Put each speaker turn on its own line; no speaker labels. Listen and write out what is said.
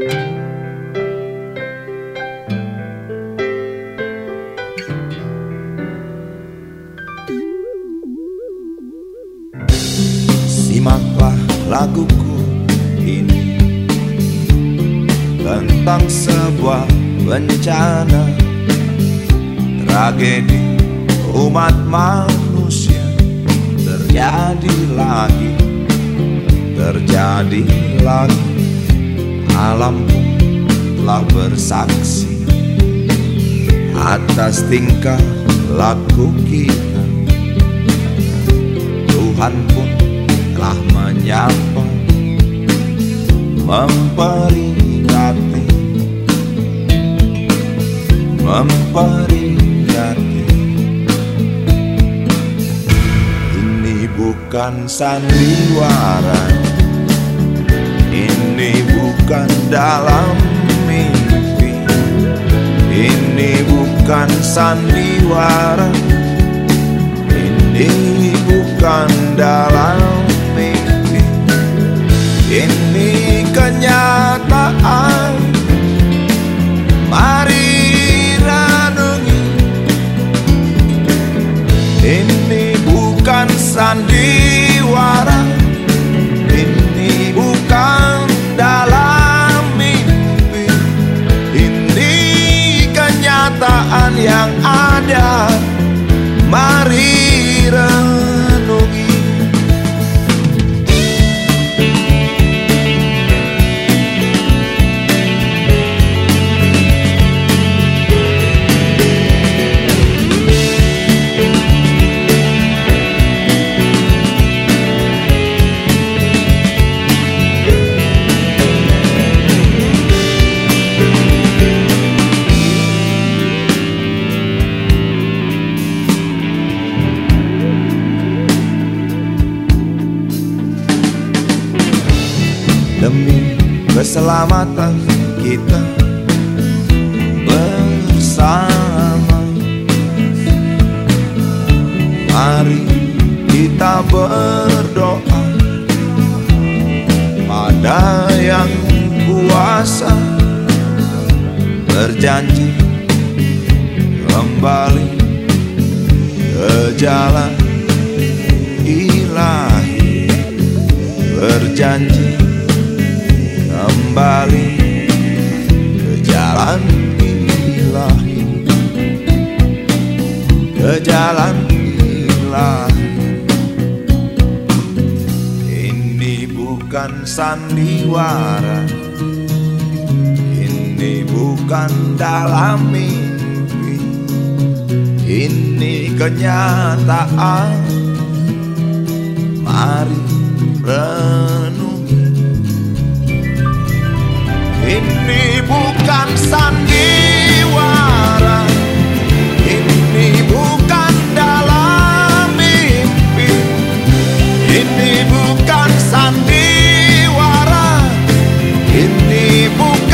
Simaklah laguku ini Tentang sebuah bencana Tragedi. Umat manusia Terjadi lagi Terjadi lagi Alam telah bersaksi Atas tingkah laku kita. Tuhan pun telah menyapa Memperingati Memperingati. Ini bukan sandiwara Ini bukan dalam mimpi. Ini bukan sandiwara. Ini bukan dalam yang demi keselamatan kita bersama. Mari kita berdoa pada yang kuasa berjanji kembali ke jalan ilahi berjanji kembali ke jalan ilahi ke jalan ilahi ini bukan sandiwara. Ini bukan dalam mimpi. Ini kenyataan. Mari renungi ini bukan sandiwara. Ini bukan dalam mimpi. Ini bukan sandiwara. Ini bukan